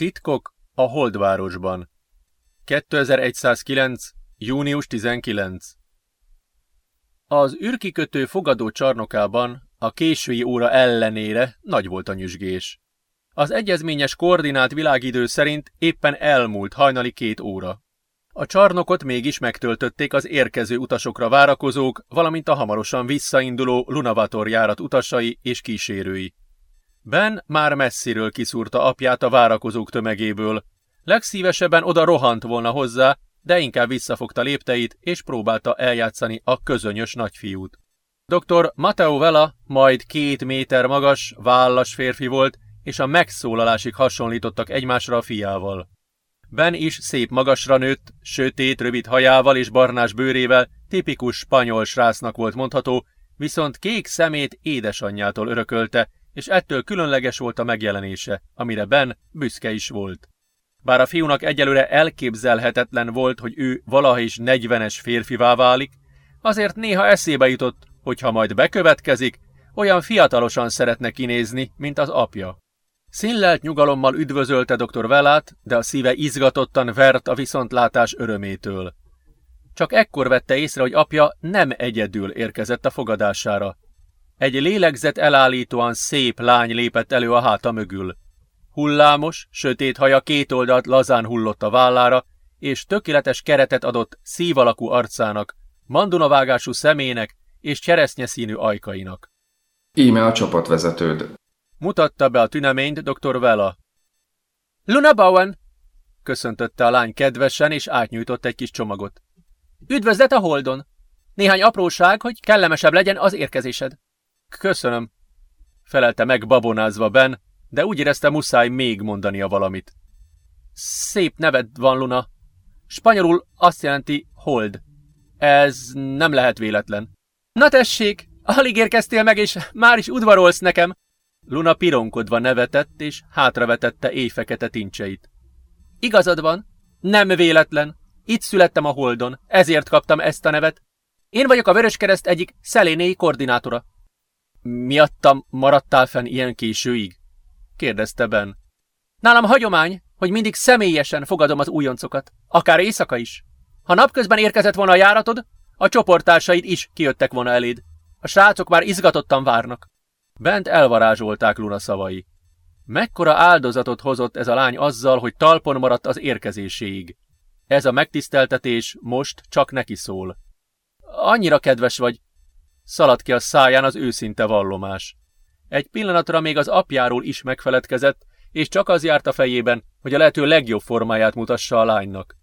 Titkok a Holdvárosban 2109. június 19 Az űrkikötő fogadó csarnokában a késői óra ellenére nagy volt a nyüzsgés. Az egyezményes koordinált világidő szerint éppen elmúlt hajnali két óra. A csarnokot mégis megtöltötték az érkező utasokra várakozók, valamint a hamarosan visszainduló Lunavator járat utasai és kísérői. Ben már messziről kiszúrta apját a várakozók tömegéből. Legszívesebben oda rohant volna hozzá, de inkább visszafogta lépteit, és próbálta eljátszani a közönyös nagyfiút. Dr. Mateo Vela majd két méter magas, vállas férfi volt, és a megszólalásig hasonlítottak egymásra a fiával. Ben is szép magasra nőtt, sötét, rövid hajával és barnás bőrével, tipikus spanyol srácnak volt mondható, viszont kék szemét édesanyjától örökölte, és ettől különleges volt a megjelenése, amire Ben büszke is volt. Bár a fiúnak egyelőre elképzelhetetlen volt, hogy ő valaha is negyvenes férfivá válik, azért néha eszébe jutott, hogy ha majd bekövetkezik, olyan fiatalosan szeretne kinézni, mint az apja. Színlelt nyugalommal üdvözölte dr. Velát, de a szíve izgatottan vert a viszontlátás örömétől. Csak ekkor vette észre, hogy apja nem egyedül érkezett a fogadására. Egy lélegzet elállítóan szép lány lépett elő a háta mögül. Hullámos, sötét haja két oldalt lazán hullott a vállára, és tökéletes keretet adott szívalakú arcának, mandunavágású szemének és cseresznye színű ajkainak. Íme a csapatvezetőd. Mutatta be a tüneményt dr. Vela. Luna Bowen! köszöntötte a lány kedvesen, és átnyújtott egy kis csomagot. Üdvözlet a Holdon! Néhány apróság, hogy kellemesebb legyen az érkezésed. Köszönöm, felelte meg babonázva Ben, de úgy érezte muszáj még mondania valamit. Szép neved van, Luna. Spanyolul azt jelenti hold. Ez nem lehet véletlen. Na tessék, alig érkeztél meg, és már is udvarolsz nekem. Luna pironkodva nevetett, és hátravetette éjfekete tincseit. Igazad van, nem véletlen. Itt születtem a Holdon, ezért kaptam ezt a nevet. Én vagyok a Vöröskereszt egyik szelénéi koordinátora. Miattam maradtál fenn ilyen későig? kérdezte Ben. Nálam hagyomány, hogy mindig személyesen fogadom az újoncokat, akár éjszaka is. Ha napközben érkezett volna a járatod, a csoporttársaid is kijöttek volna eléd. A srácok már izgatottan várnak. Bent elvarázsolták Luna szavai. Mekkora áldozatot hozott ez a lány azzal, hogy talpon maradt az érkezéséig. Ez a megtiszteltetés most csak neki szól. Annyira kedves vagy, Szaladt ki a száján az őszinte vallomás. Egy pillanatra még az apjáról is megfeledkezett, és csak az járt a fejében, hogy a lehető legjobb formáját mutassa a lánynak.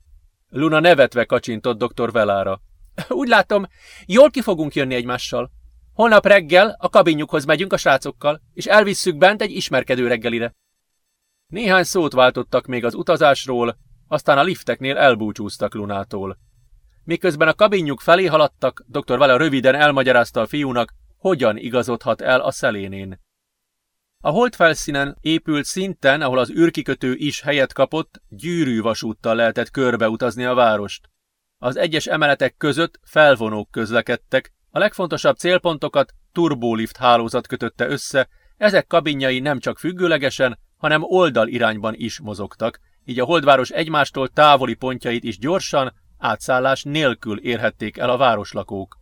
Luna nevetve kacsintott dr. Velára. Úgy látom, jól ki fogunk jönni egymással. Holnap reggel a kabinjukhoz megyünk a srácokkal, és elvisszük bent egy ismerkedő reggelire. Néhány szót váltottak még az utazásról, aztán a lifteknél elbúcsúztak Lunától. Miközben a kabinjuk felé haladtak, dr. Vele röviden elmagyarázta a fiúnak, hogyan igazodhat el a szelénén. A holdfelszínen épült szinten, ahol az űrkikötő is helyet kapott, gyűrű vasúttal lehetett körbeutazni a várost. Az egyes emeletek között felvonók közlekedtek, a legfontosabb célpontokat turbolift hálózat kötötte össze, ezek kabinjai nem csak függőlegesen, hanem oldal irányban is mozogtak, így a holdváros egymástól távoli pontjait is gyorsan, átszállás nélkül érhették el a városlakók.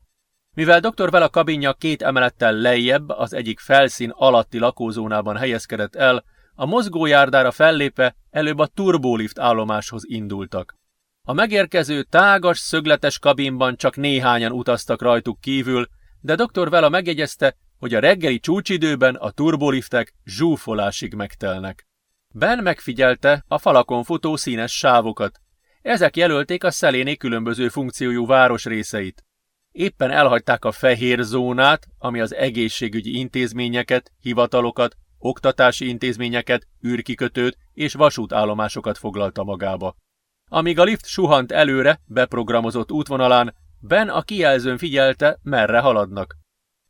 Mivel dr. Vela kabinja két emelettel lejjebb, az egyik felszín alatti lakózónában helyezkedett el, a mozgójárdára fellépve előbb a turbolift állomáshoz indultak. A megérkező tágas, szögletes kabinban csak néhányan utaztak rajtuk kívül, de dr. Vela megjegyezte, hogy a reggeli csúcsidőben a turboliftek zsúfolásig megtelnek. Ben megfigyelte a falakon futó színes sávokat, ezek jelölték a szeléné különböző funkciójú városrészeit. Éppen elhagyták a fehér zónát, ami az egészségügyi intézményeket, hivatalokat, oktatási intézményeket, űrkikötőt és vasútállomásokat foglalta magába. Amíg a lift suhant előre, beprogramozott útvonalán, Ben a kijelzőn figyelte, merre haladnak.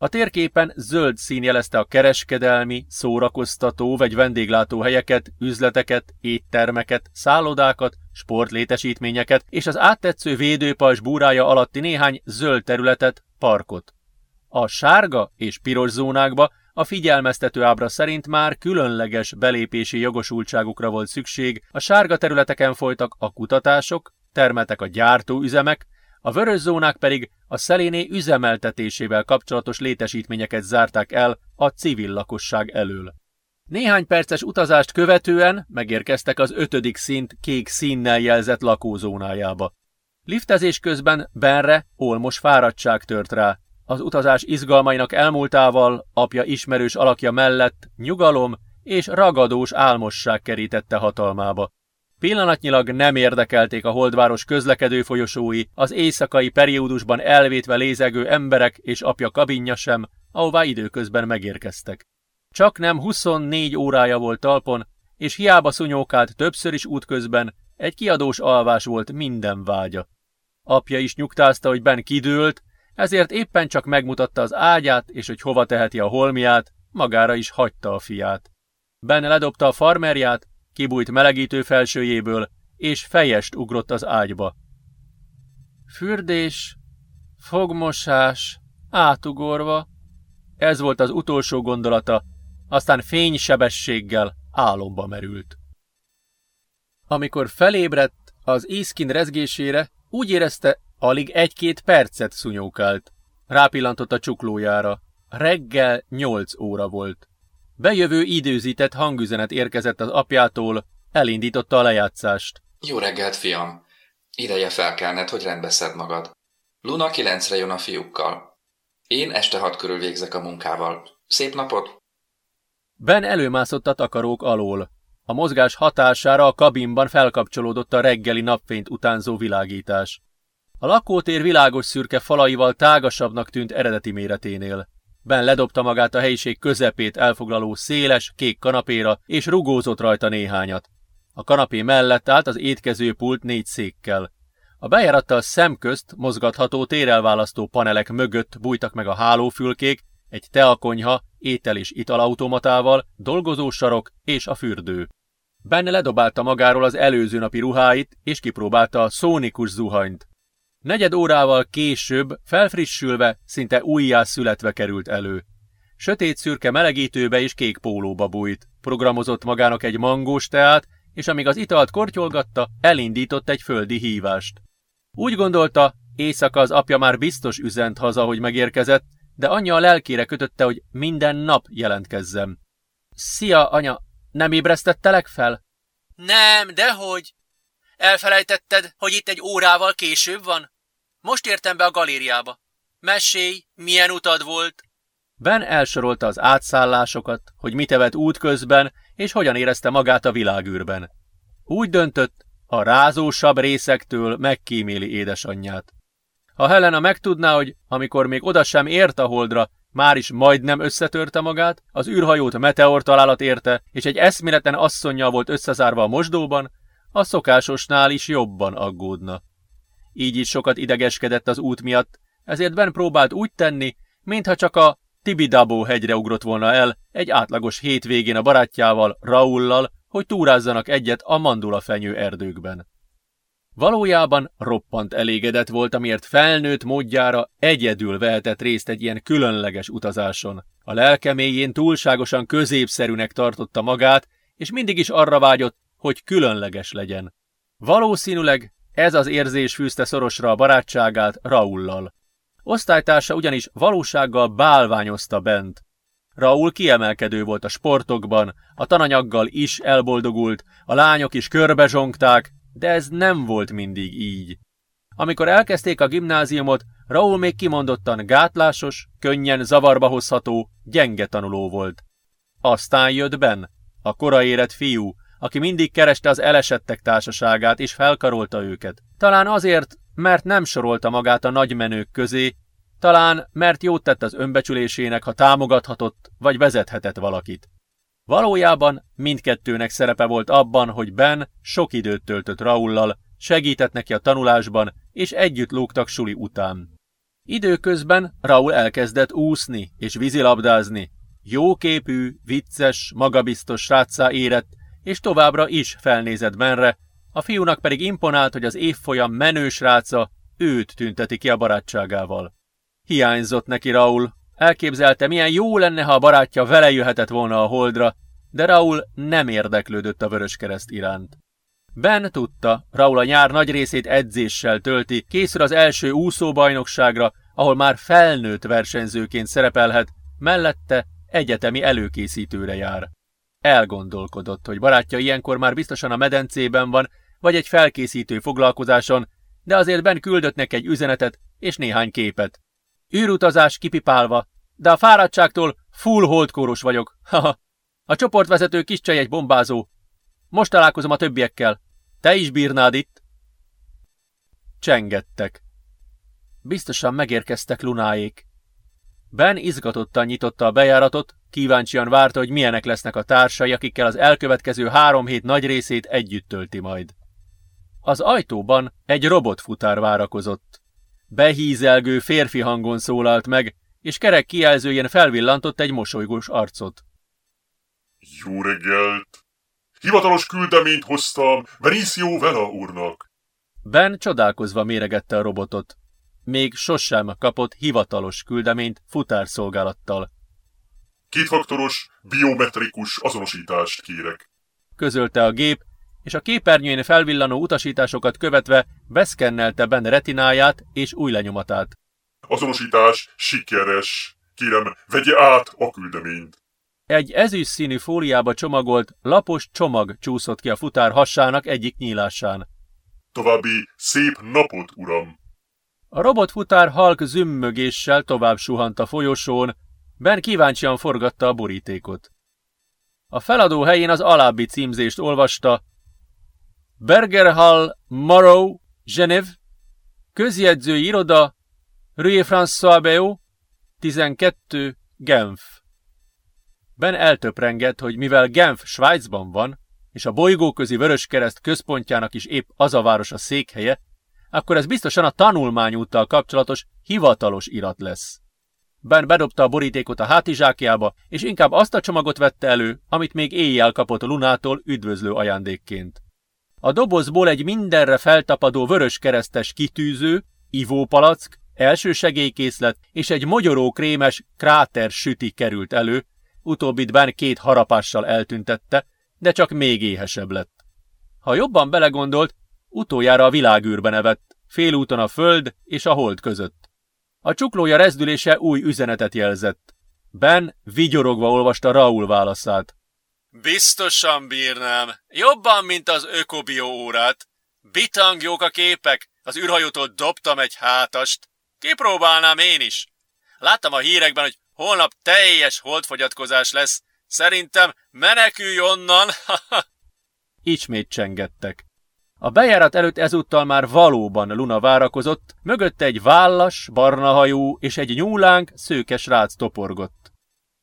A térképen zöld szín jelezte a kereskedelmi, szórakoztató vagy vendéglátó helyeket, üzleteket, éttermeket, szállodákat, sportlétesítményeket és az áttetsző védőpajzs búrája alatti néhány zöld területet, parkot. A sárga és piros zónákba a figyelmeztető ábra szerint már különleges belépési jogosultságukra volt szükség, a sárga területeken folytak a kutatások, termeltek a gyártóüzemek, a vörös zónák pedig a szeléné üzemeltetésével kapcsolatos létesítményeket zárták el a civil lakosság elől. Néhány perces utazást követően megérkeztek az ötödik szint kék színnel jelzett lakózónájába. Liftezés közben Benre olmos fáradtság tört rá. Az utazás izgalmainak elmúltával apja ismerős alakja mellett nyugalom és ragadós álmosság kerítette hatalmába. Pillanatnyilag nem érdekelték a holdváros közlekedő folyosói, az éjszakai periódusban elvétve lézegő emberek és apja kabinja sem, ahová időközben megérkeztek. Csak nem 24 órája volt talpon, és hiába szunyókált többször is útközben, egy kiadós alvás volt minden vágya. Apja is nyugtázta, hogy Ben kidőlt, ezért éppen csak megmutatta az ágyát, és hogy hova teheti a holmiát, magára is hagyta a fiát. Ben ledobta a farmerját, kibújt melegítő felsőjéből, és fejest ugrott az ágyba. Fürdés, fogmosás, átugorva, ez volt az utolsó gondolata, aztán fénysebességgel álomba merült. Amikor felébredt, az észkin rezgésére úgy érezte, alig egy-két percet szunyókált. Rápillantott a csuklójára. Reggel nyolc óra volt. Bejövő időzített hangüzenet érkezett az apjától, elindította a lejátszást. Jó reggelt, fiam! Ideje felkelned, hogy rendbeszed magad. Luna kilencre jön a fiúkkal. Én este hat körül végzek a munkával. Szép napot! Ben előmászott a takarók alól. A mozgás hatására a kabinban felkapcsolódott a reggeli napfényt utánzó világítás. A lakótér világos szürke falaival tágasabbnak tűnt eredeti méreténél. Ben ledobta magát a helyiség közepét elfoglaló széles, kék kanapéra, és rugózott rajta néhányat. A kanapé mellett állt az étkezőpult négy székkel. A bejárattal szemközt mozgatható térelválasztó panelek mögött bújtak meg a hálófülkék, egy teakonyha, étel- és italautomatával, dolgozósarok és a fürdő. Benne ledobálta magáról az előző napi ruháit, és kipróbálta a szónikus zuhanyt. Negyed órával később, felfrissülve, szinte újjá születve került elő. Sötét szürke melegítőbe és kék pólóba bújt, programozott magának egy mangós teát, és amíg az italt kortyolgatta, elindított egy földi hívást. Úgy gondolta, éjszaka az apja már biztos üzent haza, hogy megérkezett, de anyja a lelkére kötötte, hogy minden nap jelentkezzem. Szia, anya, nem ébresztettelek fel? Nem, dehogy. Elfelejtetted, hogy itt egy órával később van? Most értem be a galériába. Mesélj, milyen utad volt? Ben elsorolta az átszállásokat, hogy mit evett útközben, és hogyan érezte magát a világűrben. Úgy döntött, a rázósabb részektől megkíméli édesanyját. Ha Helena megtudná, hogy amikor még oda sem ért a holdra, már is majdnem összetörte magát, az űrhajót meteor találat érte, és egy eszméleten asszonynal volt összezárva a mosdóban, a szokásosnál is jobban aggódna. Így is sokat idegeskedett az út miatt, ezért Ben próbált úgy tenni, mintha csak a Tibidabo hegyre ugrott volna el egy átlagos hétvégén a barátjával, Raullal, hogy túrázzanak egyet a mandula fenyő erdőkben. Valójában roppant elégedett volt, amiért felnőtt módjára egyedül vehetett részt egy ilyen különleges utazáson. A lelke mélyén túlságosan középszerűnek tartotta magát, és mindig is arra vágyott, hogy különleges legyen. Valószínűleg ez az érzés fűzte szorosra a barátságát Raullal. Osztálytársa ugyanis valósággal bálványozta bent. Raúl kiemelkedő volt a sportokban, a tananyaggal is elboldogult, a lányok is körbezsongták, de ez nem volt mindig így. Amikor elkezdték a gimnáziumot, Raúl még kimondottan gátlásos, könnyen zavarba hozható, gyenge tanuló volt. Aztán jött Ben, a koraérett fiú, aki mindig kereste az elesettek társaságát és felkarolta őket. Talán azért, mert nem sorolta magát a nagymenők közé, talán mert jót tett az önbecsülésének, ha támogathatott vagy vezethetett valakit. Valójában mindkettőnek szerepe volt abban, hogy Ben sok időt töltött Raullal, segített neki a tanulásban, és együtt lógtak suli után. Időközben Raul elkezdett úszni és vízilabdázni. Jóképű, vicces, magabiztos srácá érett, és továbbra is felnézett Benre, a fiúnak pedig imponált, hogy az évfolyam menő sráca őt tünteti ki a barátságával. Hiányzott neki Raul, Elképzelte, milyen jó lenne, ha a barátja vele jöhetett volna a holdra, de Raúl nem érdeklődött a Vöröskereszt iránt. Ben tudta, Raúl a nyár nagy részét edzéssel tölti, készül az első úszóbajnokságra, ahol már felnőtt versenyzőként szerepelhet, mellette egyetemi előkészítőre jár. Elgondolkodott, hogy barátja ilyenkor már biztosan a medencében van, vagy egy felkészítő foglalkozáson, de azért Ben küldött neki egy üzenetet és néhány képet. Űrutazás kipipálva, de a fáradtságtól full holdkóros vagyok. Haha. a csoportvezető kis csej egy bombázó. Most találkozom a többiekkel. Te is bírnád itt? Csengettek. Biztosan megérkeztek Lunáék. Ben izgatottan nyitotta a bejáratot, kíváncsian várta, hogy milyenek lesznek a társai, akikkel az elkövetkező három hét nagy részét együtt tölti majd. Az ajtóban egy robotfutár várakozott. Behízelgő férfi hangon szólalt meg, és kerek kijelzőjén felvillantott egy mosolygós arcot. Jó reggelt! Hivatalos küldeményt hoztam Benicio Vela úrnak. Ben csodálkozva méregette a robotot. Még sosem kapott hivatalos küldeményt futárszolgálattal. Kétfaktoros, biometrikus azonosítást kérek. Közölte a gép, és a képernyőjén felvillanó utasításokat követve beszkennelte Ben retináját és új lenyomatát. Azonosítás sikeres. Kérem, vegye át a küldeményt. Egy ezüst színű fóliába csomagolt, lapos csomag csúszott ki a futár hassának egyik nyílásán. További szép napot, uram! A robotfutár halk zümmögéssel tovább suhant a folyosón, Ben kíváncsian forgatta a borítékot. A feladó helyén az alábbi címzést olvasta, Bergerhall, Morrow, Genève, közjegyzői iroda, Rue François Beau, 12, Genf. Ben eltöprengett, hogy mivel Genf Svájcban van, és a bolygóközi Vöröskereszt központjának is épp az a város a székhelye, akkor ez biztosan a tanulmányúttal kapcsolatos hivatalos irat lesz. Ben bedobta a borítékot a hátizsákjába, és inkább azt a csomagot vette elő, amit még éjjel kapott Lunától üdvözlő ajándékként. A dobozból egy mindenre feltapadó vörös keresztes kitűző, ivópalack, elsősegélykészlet és egy mogyoró krémes kráter süti került elő, utóbbit Ben két harapással eltüntette, de csak még éhesebb lett. Ha jobban belegondolt, utoljára a világűrben evett, félúton a föld és a hold között. A csuklója rezdülése új üzenetet jelzett. Ben vigyorogva olvasta Raúl válaszát. Biztosan bírnám. Jobban, mint az ökobió órát. Bitang jók a képek. Az űrhajótól dobtam egy hátast. Kipróbálnám én is. Láttam a hírekben, hogy holnap teljes holdfogyatkozás lesz. Szerintem menekülj onnan! Ismét csengettek. A bejárat előtt ezúttal már valóban Luna várakozott, mögötte egy vállas, barna hajú és egy nyúlánk, szőkes rác toporgott.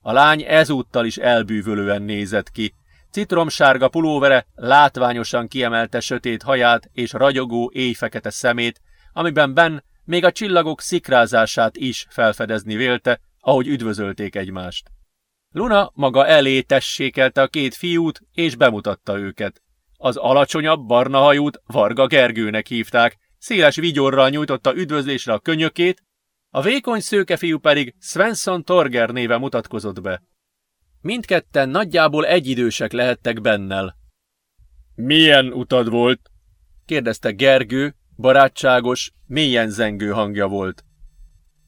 A lány ezúttal is elbűvölően nézett ki. Citromsárga pulóvere látványosan kiemelte sötét haját és ragyogó éjfekete szemét, amiben Ben még a csillagok szikrázását is felfedezni vélte, ahogy üdvözölték egymást. Luna maga elé tessékelte a két fiút, és bemutatta őket. Az alacsonyabb, barna hajút Varga Gergőnek hívták, széles vigyorral nyújtotta üdvözlésre a könyökét, a vékony szőke fiú pedig Svensson Torger néve mutatkozott be. Mindketten nagyjából egyidősek lehettek bennel. Milyen utad volt? kérdezte Gergő, barátságos, mélyen zengő hangja volt.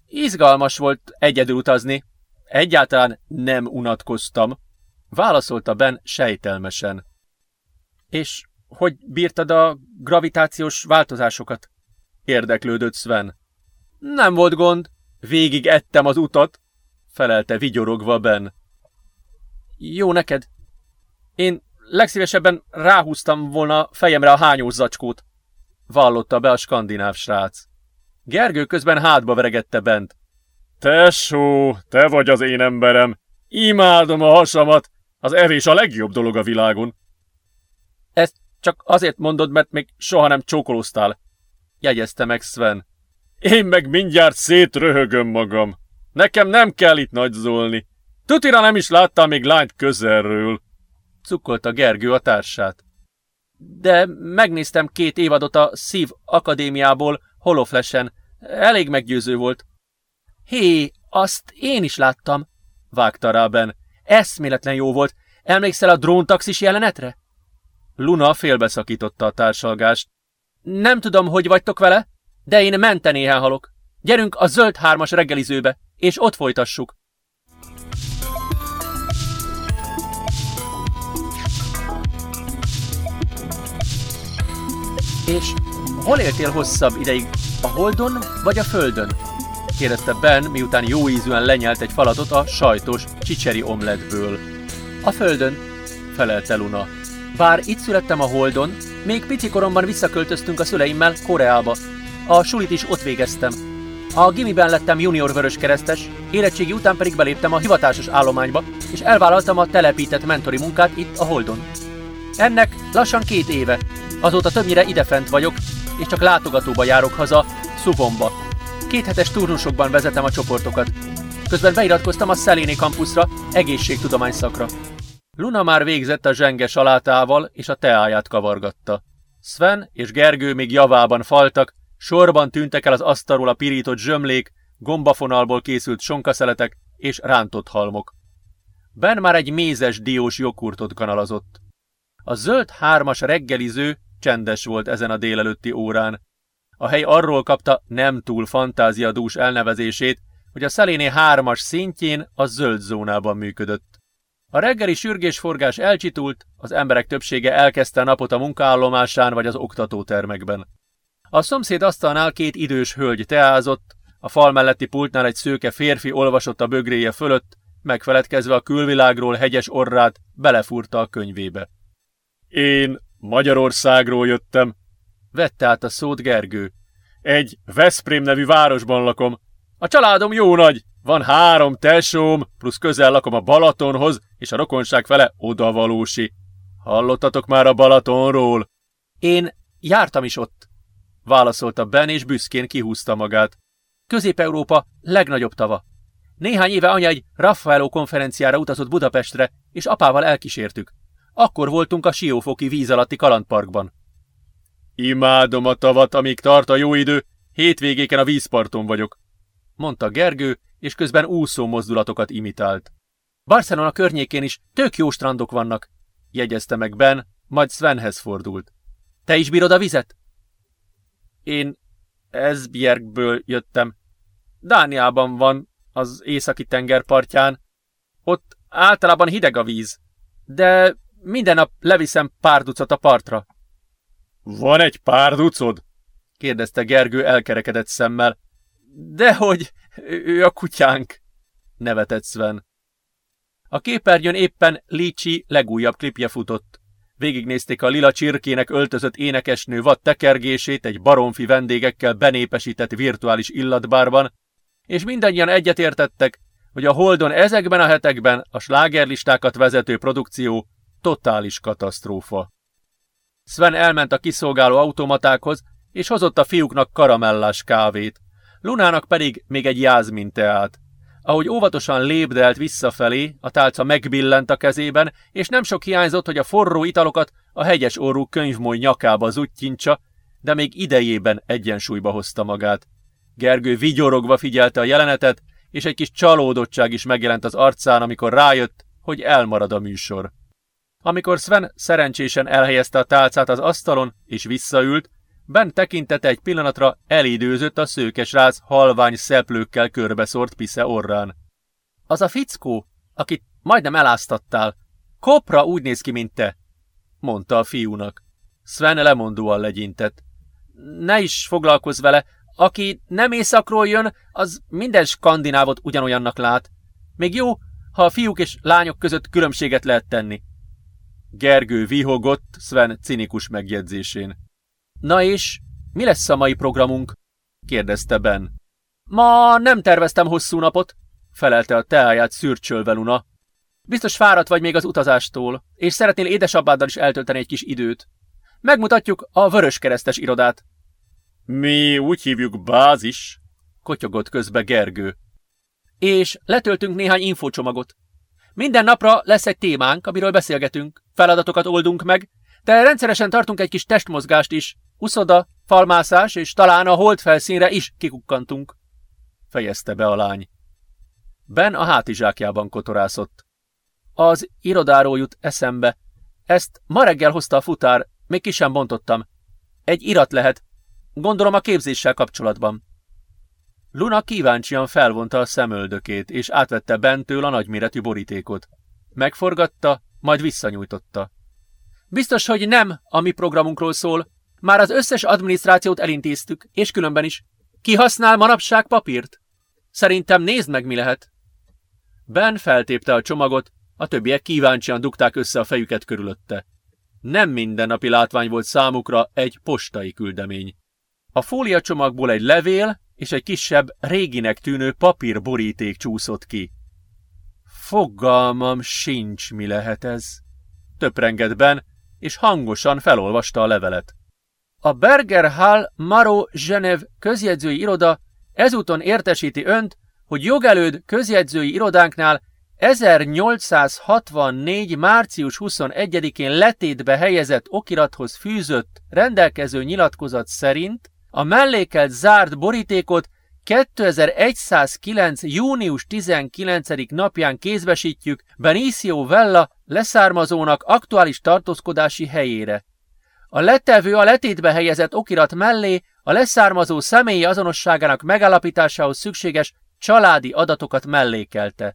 Izgalmas volt egyedül utazni. Egyáltalán nem unatkoztam, válaszolta Ben sejtelmesen. És hogy bírtad a gravitációs változásokat? Érdeklődött Sven. Nem volt gond, végig ettem az utat, felelte vigyorogva Ben. Jó neked. Én legszívesebben ráhúztam volna fejemre a hányós zacskót, vallotta be a skandináv srác. Gergő közben hátba veregette bent. Tesó, te vagy az én emberem. Imádom a hasamat. Az evés a legjobb dolog a világon. Csak azért mondod, mert még soha nem csókolóztál, jegyezte meg Sven. Én meg mindjárt szétröhögöm magam. Nekem nem kell itt nagyzolni. Tutira nem is láttam még lányt közelről. Cukkolta Gergő a társát. De megnéztem két évadot a Szív Akadémiából Holoflesen. Elég meggyőző volt. Hé, Azt én is láttam, vágta rá Ben. Eszméletlen jó volt. Emlékszel a dróntaxis jelenetre? Luna félbeszakította a társalgást. Nem tudom, hogy vagytok vele, de én mentenéhen halok. Gyerünk a zöld hármas reggelizőbe, és ott folytassuk. És hol éltél hosszabb ideig? A Holdon vagy a Földön? kérdezte Ben, miután jó ízűen lenyelt egy falatot a sajtos csicseri omletből. A Földön, felelte Luna. Bár itt születtem a Holdon, még pici koromban visszaköltöztünk a szüleimmel Koreába. A sulit is ott végeztem. A gimiben lettem junior vörös keresztes, érettségi után pedig beléptem a hivatásos állományba, és elvállaltam a telepített mentori munkát itt a Holdon. Ennek lassan két éve, Azóta többnyire idefent vagyok, és csak látogatóba járok haza, Szuvomba. Kéthetes turnusokban vezetem a csoportokat. Közben beiratkoztam a Szeléni kampuszra, egészségtudomány szakra. Luna már végzett a zsenge salátával, és a teáját kavargatta. Sven és Gergő még javában faltak, sorban tűntek el az asztalról a pirított zsömlék, gombafonalból készült sonkaszeletek és rántott halmok. Ben már egy mézes diós joghurtot kanalazott. A zöld hármas reggeliző Csendes volt ezen a délelőtti órán. A hely arról kapta nem túl fantáziadús elnevezését, hogy a szeléné hármas szintjén a zöld zónában működött. A reggeli sürgésforgás elcsitult, az emberek többsége elkezdte a napot a munkaállomásán vagy az oktatótermekben. A szomszéd asztalnál két idős hölgy teázott, a fal melletti pultnál egy szőke férfi olvasott a bögréje fölött, megfeledkezve a külvilágról hegyes orrát, belefúrta a könyvébe. Én Magyarországról jöttem. Vette át a szót Gergő. Egy Veszprém nevű városban lakom. A családom jó nagy. Van három tesóm, plusz közel lakom a Balatonhoz, és a rokonság fele odavalósi. Hallottatok már a Balatonról? Én jártam is ott, válaszolta Ben, és büszkén kihúzta magát. Közép-Európa legnagyobb tava. Néhány éve anya egy Raffaello konferenciára utazott Budapestre, és apával elkísértük. Akkor voltunk a Siófoki víz alatti kalandparkban. Imádom a tavat, amíg tart a jó idő, hétvégéken a vízparton vagyok, mondta Gergő, és közben úszó mozdulatokat imitált. Barcelona környékén is tök jó strandok vannak, jegyezte meg Ben, majd Svenhez fordult. Te is bírod a vizet? Én Esbjergből jöttem. Dániában van, az északi tengerpartján. Ott általában hideg a víz, de minden nap leviszem pár ducat a partra. Van egy pár ducod? kérdezte Gergő elkerekedett szemmel. Dehogy, ő a kutyánk, nevetett Sven. A képernyőn éppen Lícsi legújabb klipje futott. Végignézték a lila csirkének öltözött énekesnő vad tekergését egy baromfi vendégekkel benépesített virtuális illatbárban, és mindannyian egyetértettek, hogy a Holdon ezekben a hetekben a slágerlistákat vezető produkció Totális katasztrófa. Sven elment a kiszolgáló automatákhoz, és hozott a fiúknak karamellás kávét, Lunának pedig még egy jázmin teát. Ahogy óvatosan lépdelt visszafelé, a tálca megbillent a kezében, és nem sok hiányzott, hogy a forró italokat a hegyes orrú könyvmoly nyakába zuttyintsa, de még idejében egyensúlyba hozta magát. Gergő vigyorogva figyelte a jelenetet, és egy kis csalódottság is megjelent az arcán, amikor rájött, hogy elmarad a műsor. Amikor Sven szerencsésen elhelyezte a tálcát az asztalon és visszaült, Ben tekintete egy pillanatra elidőzött a szőkes ráz halvány szeplőkkel körbeszort pisze orrán. Az a fickó, akit majdnem eláztattál, kopra úgy néz ki, mint te, mondta a fiúnak. Sven lemondóan legyintett. Ne is foglalkozz vele, aki nem északról jön, az minden skandinávot ugyanolyannak lát. Még jó, ha a fiúk és lányok között különbséget lehet tenni. Gergő vihogott Sven cinikus megjegyzésén. Na és, mi lesz a mai programunk? kérdezte Ben. Ma nem terveztem hosszú napot, felelte a teáját szürcsölve Luna. Biztos fáradt vagy még az utazástól, és szeretnél édesapáddal is eltölteni egy kis időt. Megmutatjuk a vöröskeresztes irodát. Mi úgy hívjuk bázis, kotyogott közbe Gergő. És letöltünk néhány infocsomagot. Minden napra lesz egy témánk, amiről beszélgetünk, feladatokat oldunk meg, de rendszeresen tartunk egy kis testmozgást is, uszoda, falmászás, és talán a hold felszínre is kikukkantunk. Fejezte be a lány. Ben a hátizsákjában kotorászott. Az irodáról jut eszembe. Ezt ma reggel hozta a futár, még ki sem bontottam. Egy irat lehet. Gondolom a képzéssel kapcsolatban. Luna kíváncsian felvonta a szemöldökét, és átvette bentől a nagyméretű borítékot. Megforgatta, majd visszanyújtotta. Biztos, hogy nem a mi programunkról szól. Már az összes adminisztrációt elintéztük, és különben is. Ki használ manapság papírt? Szerintem nézd meg, mi lehet. Ben feltépte a csomagot, a többiek kíváncsian dugták össze a fejüket körülötte. Nem mindennapi látvány volt számukra egy postai küldemény. A fólia csomagból egy levél és egy kisebb, réginek tűnő papírboríték csúszott ki. Fogalmam sincs, mi lehet ez. Töprengett Ben, és hangosan felolvasta a levelet. A Berger Hall Maro Zsenev közjegyzői iroda ezúton értesíti önt, hogy jogelőd közjegyzői irodánknál 1864. március 21-én letétbe helyezett okirathoz fűzött rendelkező nyilatkozat szerint a mellékelt zárt borítékot 2109. június 19. napján kézbesítjük Benicio Vella leszármazónak aktuális tartózkodási helyére. A letevő a letétbe helyezett okirat mellé a leszármazó személyi azonosságának megállapításához szükséges családi adatokat mellékelte.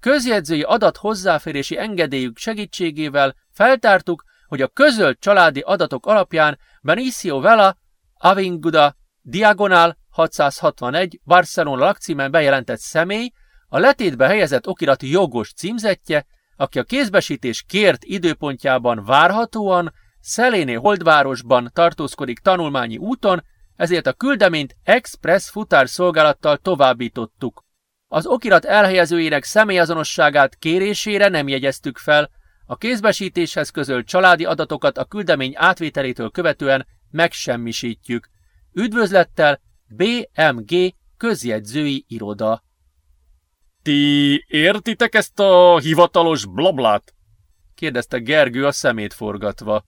Közjegyzői adat hozzáférési engedélyük segítségével feltártuk, hogy a közölt családi adatok alapján Benicio Vela, Avinguda, Diagonal 661 Barcelona lakcímen bejelentett személy, a letétbe helyezett okirat jogos címzetje, aki a kézbesítés kért időpontjában várhatóan Szeléné Holdvárosban tartózkodik tanulmányi úton, ezért a küldeményt express futárszolgálattal továbbítottuk. Az okirat elhelyezőjének személyazonosságát kérésére nem jegyeztük fel, a kézbesítéshez közölt családi adatokat a küldemény átvételétől követően megsemmisítjük. Üdvözlettel BMG közjegyzői iroda. Ti értitek ezt a hivatalos blablát? kérdezte Gergő a szemét forgatva.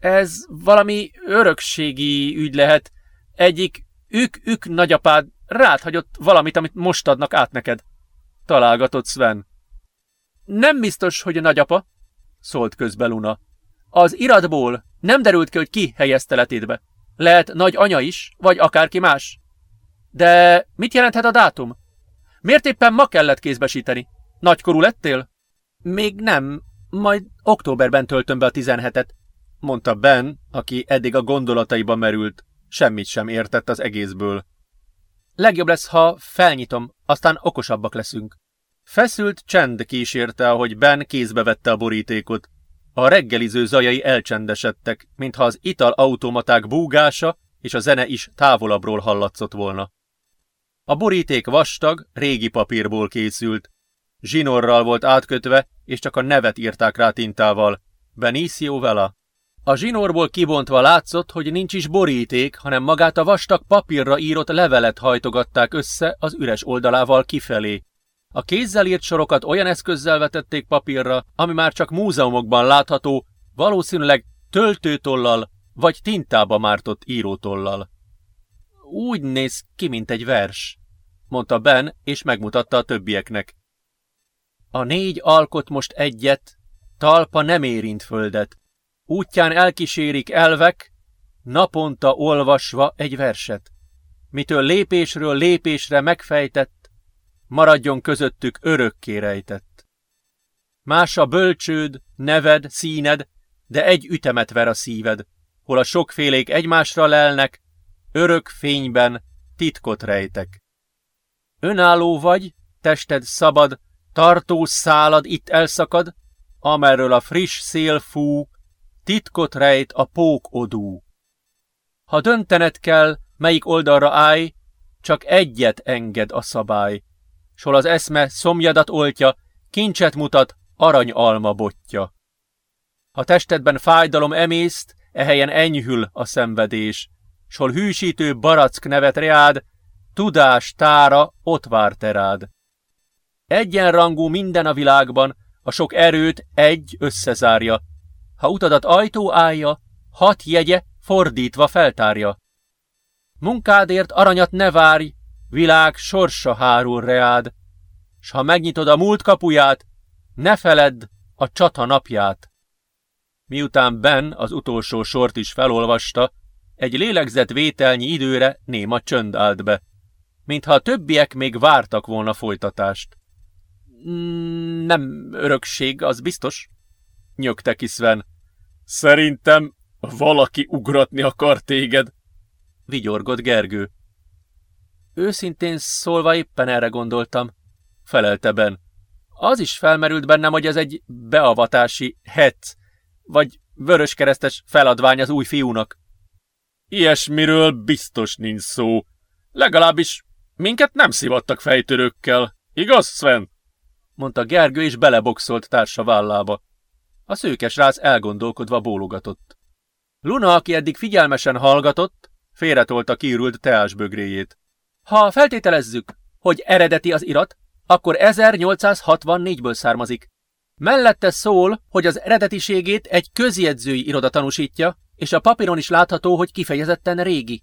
Ez valami örökségi ügy lehet. Egyik ük-ük nagyapád rád hagyott valamit, amit most adnak át neked. Találgatott Sven. Nem biztos, hogy a nagyapa, szólt közbe Luna. Az iratból nem derült ki, hogy ki helyezte letétbe. Lehet nagy anya is, vagy akárki más. De mit jelenthet a dátum? Miért éppen ma kellett kézbesíteni? Nagykorú lettél? Még nem, majd októberben töltöm be a tizenhetet, mondta Ben, aki eddig a gondolataiba merült, semmit sem értett az egészből. Legjobb lesz, ha felnyitom, aztán okosabbak leszünk. Feszült csend kísérte, ahogy Ben kézbe vette a borítékot. A reggeliző zajai elcsendesedtek, mintha az italautomaták búgása és a zene is távolabbról hallatszott volna. A boríték vastag, régi papírból készült. Zsinorral volt átkötve, és csak a nevet írták rá tintával. Benicio Vela. A zsinórból kibontva látszott, hogy nincs is boríték, hanem magát a vastag papírra írott levelet hajtogatták össze az üres oldalával kifelé. A kézzel írt sorokat olyan eszközzel vetették papírra, ami már csak múzeumokban látható, valószínűleg töltőtollal vagy tintába mártott írótollal. Úgy néz ki, mint egy vers, mondta Ben, és megmutatta a többieknek. A négy alkot most egyet, talpa nem érint földet. Útján elkísérik elvek, naponta olvasva egy verset. Mitől lépésről lépésre megfejtett, maradjon közöttük örökké rejtett. Más a bölcsőd, neved, színed, de egy ütemet ver a szíved, hol a sokfélék egymásra lelnek, örök fényben titkot rejtek. Önálló vagy, tested szabad, tartós szálad itt elszakad, amerről a friss szél fú, titkot rejt a pókodú. Ha döntened kell, melyik oldalra állj, csak egyet enged a szabály, s hol az eszme szomjadat oltja, kincset mutat, aranyalma botja. Ha testedben fájdalom emészt, ehelyen enyhül a szenvedés, s hol hűsítő barack nevet reád, tudás tára ott vár terád. Egyenrangú minden a világban, a sok erőt egy összezárja, ha utadat ajtó állja, hat jegye fordítva feltárja. Munkádért aranyat ne várj, világ sorsa hárul reád. s ha megnyitod a múlt kapuját, ne feledd a csata napját. Miután Ben az utolsó sort is felolvasta, egy lélegzetvételnyi időre néma csönd állt be, mintha a többiek még vártak volna folytatást. Mm, nem örökség, az biztos, nyögte ki Sven. Szerintem valaki ugratni akar téged, vigyorgott Gergő. Őszintén szólva éppen erre gondoltam, felelte Ben. Az is felmerült bennem, hogy ez egy beavatási het, vagy vöröskeresztes feladvány az új fiúnak. Ilyesmiről biztos nincs szó. Legalábbis minket nem szivattak fejtörőkkel. Igaz, Sven? mondta Gergő, és beleboxolt társa vállába. A szőkes rász elgondolkodva bólogatott. Luna, aki eddig figyelmesen hallgatott, félretolta kiürült teásbögréjét. Ha feltételezzük, hogy eredeti az irat, akkor 1864-ből származik. Mellette szól, hogy az eredetiségét egy közjegyzői iroda tanúsítja, és a papíron is látható, hogy kifejezetten régi.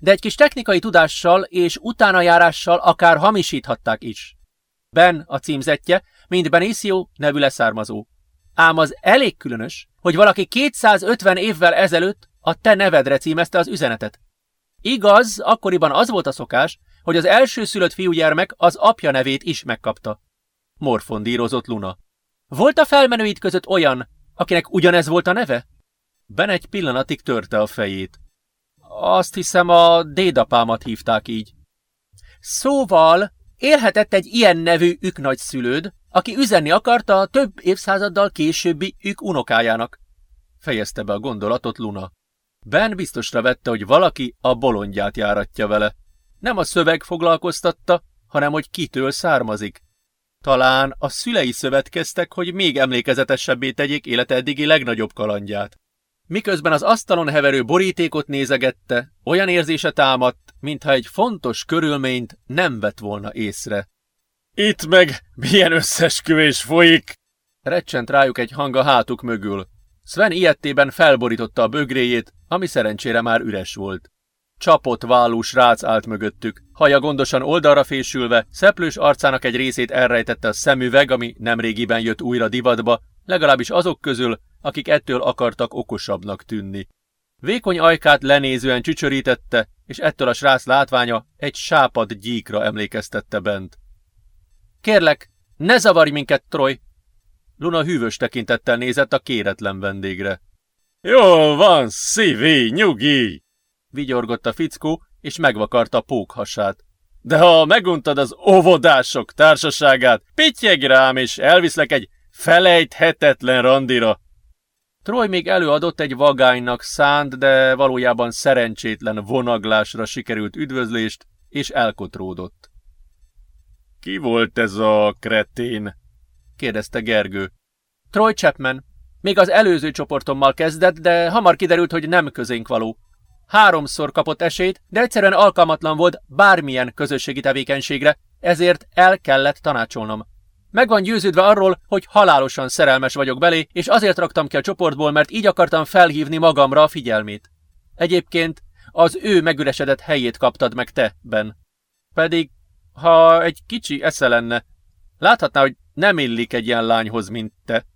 De egy kis technikai tudással és utánajárással akár hamisíthatták is. Ben a címzetje, mint Benicio nevű leszármazó. Ám az elég különös, hogy valaki 250 évvel ezelőtt a te nevedre címezte az üzenetet. Igaz, akkoriban az volt a szokás, hogy az első szülött fiúgyermek az apja nevét is megkapta. Morfondírozott Luna. Volt a felmenőid között olyan, akinek ugyanez volt a neve? Ben egy pillanatig törte a fejét. Azt hiszem a dédapámat hívták így. Szóval élhetett egy ilyen nevű ük nagyszülőd, aki üzenni akarta a több évszázaddal későbbi ük unokájának. Fejezte be a gondolatot Luna. Ben biztosra vette, hogy valaki a bolondját járatja vele. Nem a szöveg foglalkoztatta, hanem hogy kitől származik. Talán a szülei szövetkeztek, hogy még emlékezetesebbé tegyék élete eddigi legnagyobb kalandját. Miközben az asztalon heverő borítékot nézegette, olyan érzése támadt, mintha egy fontos körülményt nem vett volna észre. Itt meg milyen összesküvés folyik! Recsent rájuk egy hang a hátuk mögül. Sven ilyettében felborította a bögréjét, ami szerencsére már üres volt. Csapott vállú srác állt mögöttük, haja gondosan oldalra fésülve, szeplős arcának egy részét elrejtette a szemüveg, ami nemrégiben jött újra divatba, legalábbis azok közül, akik ettől akartak okosabbnak tűnni. Vékony ajkát lenézően csücsörítette, és ettől a srác látványa egy sápad gyíkra emlékeztette bent. Kérlek, ne zavarj minket, Troy! Luna hűvös tekintettel nézett a kéretlen vendégre. Jól van, szívi, nyugi! vigyorgott a fickó, és megvakarta pókhasát. De ha meguntad az óvodások társaságát, pittyeg rám, és elviszlek egy felejthetetlen randira. Troy még előadott egy vagánynak szánt, de valójában szerencsétlen vonaglásra sikerült üdvözlést, és elkotródott. Ki volt ez a kretén? kérdezte Gergő. Troy Chapman. Még az előző csoportommal kezdett, de hamar kiderült, hogy nem közénk való. Háromszor kapott esélyt, de egyszerűen alkalmatlan volt bármilyen közösségi tevékenységre, ezért el kellett tanácsolnom. Meg van győződve arról, hogy halálosan szerelmes vagyok belé, és azért raktam ki a csoportból, mert így akartam felhívni magamra a figyelmét. Egyébként az ő megüresedett helyét kaptad meg te, Ben. Pedig, ha egy kicsi esze lenne, láthatná, hogy nem illik egy ilyen lányhoz, mint te.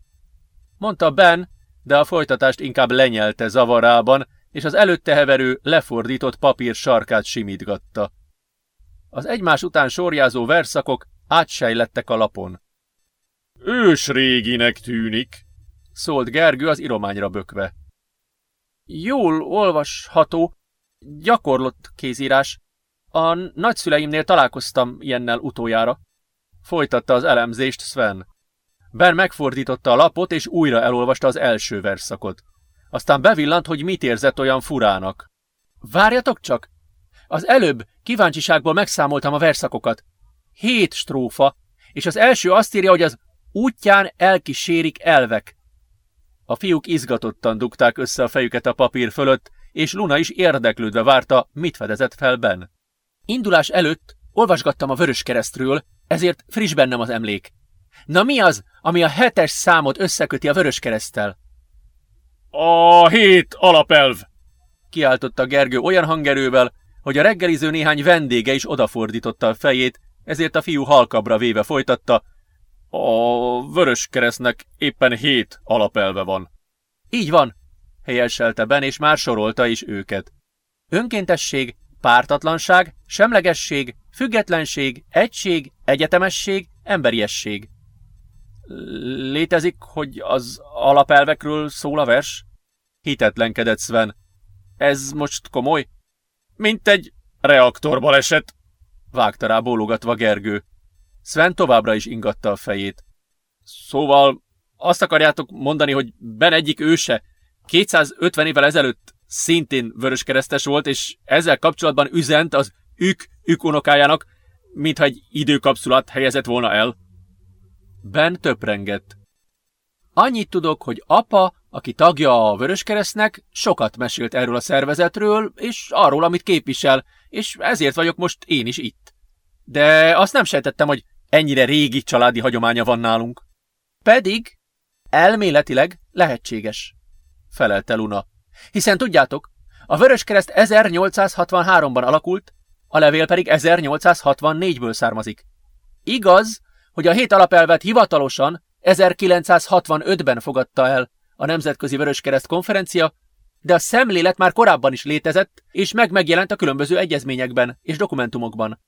Mondta Ben, de a folytatást inkább lenyelte zavarában, és az előtte heverő, lefordított papír sarkát simítgatta. Az egymás után sorjázó verszakok átsejlettek a lapon. Ős réginek tűnik, szólt Gergő az irományra bökve. Jól olvasható, gyakorlott kézírás. A nagyszüleimnél találkoztam ilyennel utoljára. Folytatta az elemzést Sven. Ben megfordította a lapot, és újra elolvasta az első verszakot. Aztán bevillant, hogy mit érzett olyan furának. Várjatok csak! Az előbb kíváncsiságból megszámoltam a verszakokat. Hét strófa, és az első azt írja, hogy az útján elkísérik elvek. A fiúk izgatottan dugták össze a fejüket a papír fölött, és Luna is érdeklődve várta, mit fedezett fel Ben. Indulás előtt olvasgattam a vörös keresztről, ezért friss bennem az emlék. Na mi az, ami a hetes számot összeköti a vörös keresztel? A hét alapelv! Kiáltotta Gergő olyan hangerővel, hogy a reggeliző néhány vendége is odafordította a fejét, ezért a fiú halkabra véve folytatta, a vörös keresztnek éppen hét alapelve van. Így van, helyeselte Ben, és már sorolta is őket. Önkéntesség, pártatlanság, semlegesség, függetlenség, egység, egyetemesség, emberiesség. Létezik, hogy az alapelvekről szól a vers? Hitetlenkedett Sven. Ez most komoly? Mint egy reaktorbaleset, vágta rá bólogatva Gergő. Sven továbbra is ingatta a fejét. Szóval azt akarjátok mondani, hogy Ben egyik őse 250 évvel ezelőtt szintén vöröskeresztes volt, és ezzel kapcsolatban üzent az ük, ük unokájának, mintha egy időkapszulát helyezett volna el. Ben töprengett. Annyit tudok, hogy apa, aki tagja a Vöröskeresztnek, sokat mesélt erről a szervezetről, és arról, amit képvisel, és ezért vagyok most én is itt. De azt nem sejtettem, hogy ennyire régi családi hagyománya van nálunk. Pedig elméletileg lehetséges, felelte Luna. Hiszen tudjátok, a Vöröskereszt 1863-ban alakult, a levél pedig 1864-ből származik. Igaz, hogy a hét alapelvet hivatalosan 1965-ben fogadta el a Nemzetközi Vöröskereszt konferencia, de a szemlélet már korábban is létezett, és meg megjelent a különböző egyezményekben és dokumentumokban.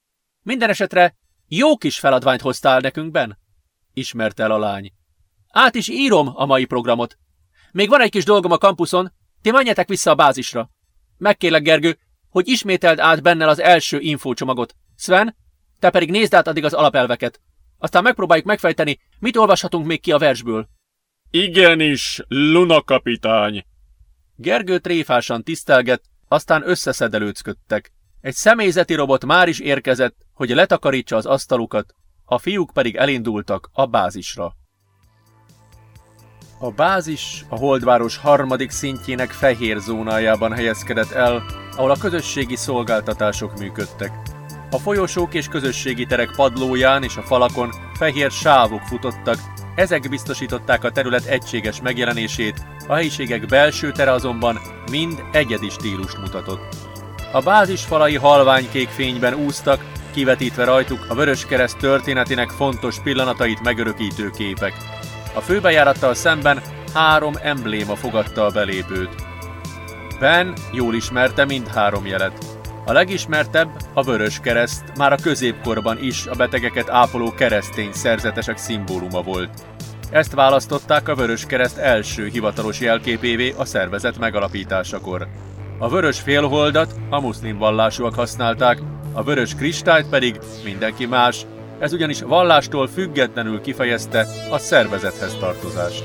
Minden esetre jó kis feladványt hoztál nekünk, Ben? Ismerte el a lány. Át is írom a mai programot. Még van egy kis dolgom a kampuszon, ti menjetek vissza a bázisra. Megkérlek, Gergő, hogy ismételd át bennel az első infócsomagot. Sven, te pedig nézd át addig az alapelveket. Aztán megpróbáljuk megfejteni, mit olvashatunk még ki a versből. Igenis, Luna kapitány! Gergő tréfásan tisztelgett, aztán összeszedelőcködtek. Egy személyzeti robot már is érkezett, hogy letakarítsa az asztalukat, a fiúk pedig elindultak a bázisra. A bázis a Holdváros harmadik szintjének fehér zónájában helyezkedett el, ahol a közösségi szolgáltatások működtek. A folyosók és közösségi terek padlóján és a falakon fehér sávok futottak, ezek biztosították a terület egységes megjelenését, a helyiségek belső tere azonban mind egyedi stílust mutatott. A bázis falai halványkék fényben úsztak, kivetítve rajtuk a Vörös Kereszt történetének fontos pillanatait megörökítő képek. A főbejárattal szemben három embléma fogadta a belépőt. Ben jól ismerte mind három jelet. A legismertebb a Vörös Kereszt, már a középkorban is a betegeket ápoló keresztény szerzetesek szimbóluma volt. Ezt választották a Vörös Kereszt első hivatalos jelképévé a szervezet megalapításakor. A vörös félholdat a muszlim vallásúak használták, a vörös kristályt pedig mindenki más, ez ugyanis vallástól függetlenül kifejezte a szervezethez tartozást.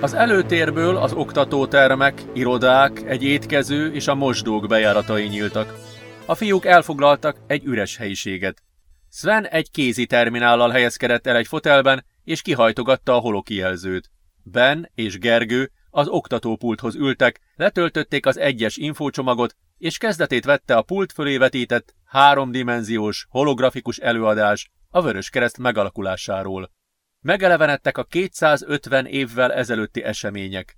Az előtérből az oktatótermek, irodák, egy étkező és a mosdók bejáratai nyíltak. A fiúk elfoglaltak egy üres helyiséget. Sven egy kézi terminállal helyezkedett el egy fotelben, és kihajtogatta a holokijelzőt. Ben és Gergő az oktatópulthoz ültek, letöltötték az egyes infócsomagot, és kezdetét vette a pult fölé vetített, háromdimenziós, holografikus előadás a Vörös Kereszt megalakulásáról. Megelevenedtek a 250 évvel ezelőtti események.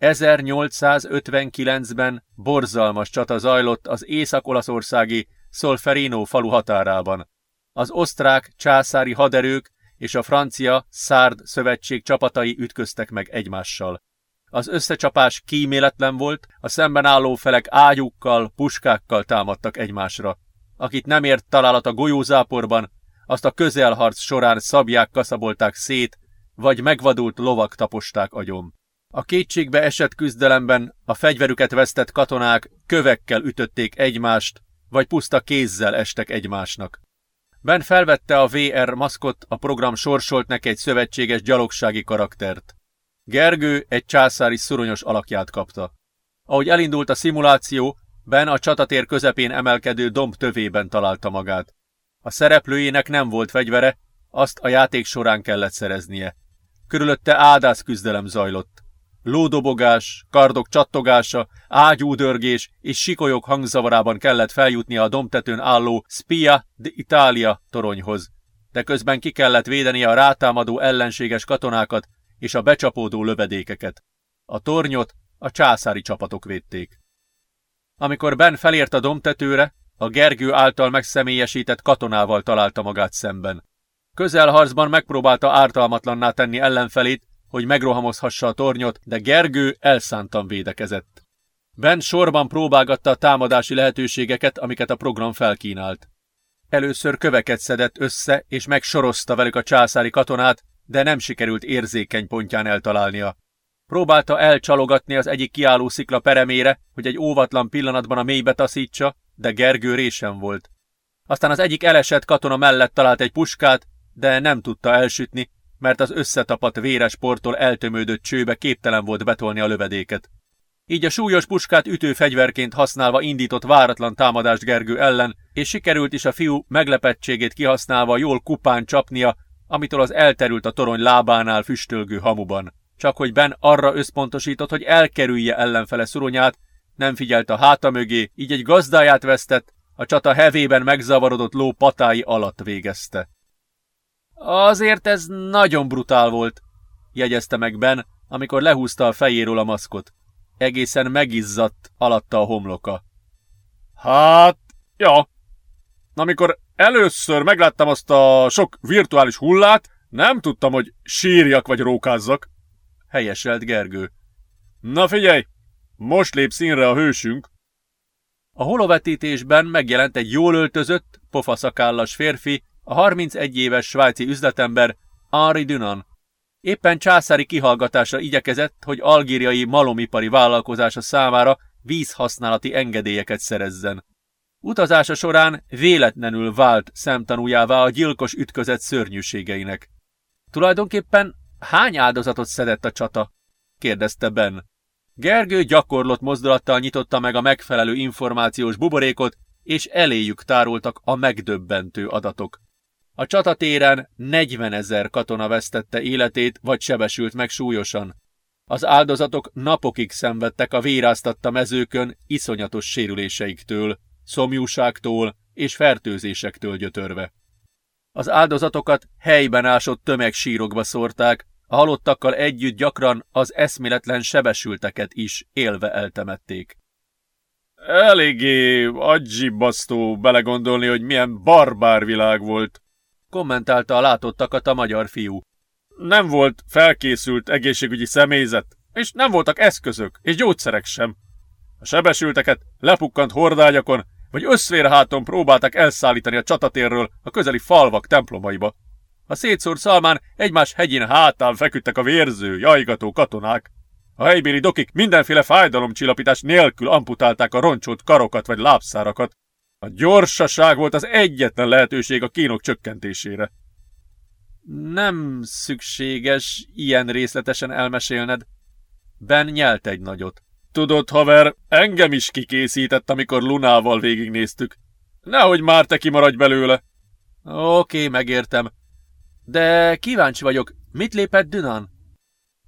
1859-ben borzalmas csata zajlott az észak-olaszországi Solferino falu határában. Az osztrák császári haderők és a francia Szárd szövetség csapatai ütköztek meg egymással. Az összecsapás kíméletlen volt, a szemben álló felek ágyukkal, puskákkal támadtak egymásra. Akit nem ért találat a golyózáporban, azt a közelharc során szabják kaszabolták szét, vagy megvadult lovak taposták agyom. A kétségbe esett küzdelemben a fegyverüket vesztett katonák kövekkel ütötték egymást, vagy puszta kézzel estek egymásnak. Ben felvette a VR maszkot, a program sorsolt neki egy szövetséges gyalogsági karaktert. Gergő egy császári szuronyos alakját kapta. Ahogy elindult a szimuláció, Ben a csatatér közepén emelkedő domb tövében találta magát. A szereplőjének nem volt fegyvere, azt a játék során kellett szereznie. Körülötte áldász küzdelem zajlott. Lódobogás, kardok csattogása, ágyúdörgés és sikolyok hangzavarában kellett feljutnia a domtetőn álló Spia de Italia toronyhoz, de közben ki kellett védenie a rátámadó ellenséges katonákat és a becsapódó lövedékeket. A tornyot a császári csapatok védték. Amikor Ben felért a domtetőre, a Gergő által megszemélyesített katonával találta magát szemben. Közelharcban megpróbálta ártalmatlanná tenni ellenfelét, hogy megrohamozhassa a tornyot, de Gergő elszántan védekezett. Ben sorban próbálgatta a támadási lehetőségeket, amiket a program felkínált. Először köveket szedett össze, és megsorozta velük a császári katonát, de nem sikerült érzékeny pontján eltalálnia. Próbálta elcsalogatni az egyik kiálló szikla peremére, hogy egy óvatlan pillanatban a mélybe taszítsa, de Gergő résen volt. Aztán az egyik elesett katona mellett talált egy puskát, de nem tudta elsütni, mert az összetapadt véres portól eltömődött csőbe képtelen volt betolni a lövedéket. Így a súlyos puskát ütőfegyverként használva indított váratlan támadást Gergő ellen, és sikerült is a fiú meglepettségét kihasználva jól kupán csapnia, amitől az elterült a torony lábánál füstölgő hamuban. Csak hogy Ben arra összpontosított, hogy elkerülje ellenfele szuronyát, nem figyelt a háta mögé, így egy gazdáját vesztett, a csata hevében megzavarodott ló patái alatt végezte. Azért ez nagyon brutál volt, jegyezte meg Ben, amikor lehúzta a fejéről a maszkot. Egészen megizzadt alatta a homloka. Hát, ja. Amikor először megláttam azt a sok virtuális hullát, nem tudtam, hogy sírjak vagy rókázzak. Helyeselt Gergő. Na figyelj, most lép színre a hősünk. A holovetítésben megjelent egy jól öltözött, pofaszakállas férfi, a 31 éves svájci üzletember Henri Dunan. Éppen császári kihallgatásra igyekezett, hogy algériai malomipari vállalkozása számára vízhasználati engedélyeket szerezzen. Utazása során véletlenül vált szemtanújává a gyilkos ütközet szörnyűségeinek. Tulajdonképpen hány áldozatot szedett a csata? kérdezte Ben. Gergő gyakorlott mozdulattal nyitotta meg a megfelelő információs buborékot, és eléjük tárultak a megdöbbentő adatok. A csatatéren 40 ezer katona vesztette életét, vagy sebesült meg súlyosan. Az áldozatok napokig szenvedtek a véráztatta mezőkön iszonyatos sérüléseiktől, szomjúságtól és fertőzésektől gyötörve. Az áldozatokat helyben ásott tömegsírokba szórták, a halottakkal együtt gyakran az eszméletlen sebesülteket is élve eltemették. Eléggé agyibbasztó belegondolni, hogy milyen barbár világ volt, kommentálta a látottakat a magyar fiú. Nem volt felkészült egészségügyi személyzet, és nem voltak eszközök és gyógyszerek sem. A sebesülteket lepukkant hordágyakon vagy összvérháton próbálták elszállítani a csatatérről a közeli falvak templomaiba. A szétszórt szalmán egymás hegyén hátán feküdtek a vérző, jajgató katonák. A helybéli dokik mindenféle fájdalomcsillapítás nélkül amputálták a roncsolt karokat vagy lábszárakat, a gyorsaság volt az egyetlen lehetőség a kínok csökkentésére. Nem szükséges ilyen részletesen elmesélned. Ben nyelt egy nagyot. Tudod, haver, engem is kikészített, amikor Lunával végignéztük. Nehogy már te kimaradj belőle. Oké, megértem. De kíváncsi vagyok, mit lépett Dünan?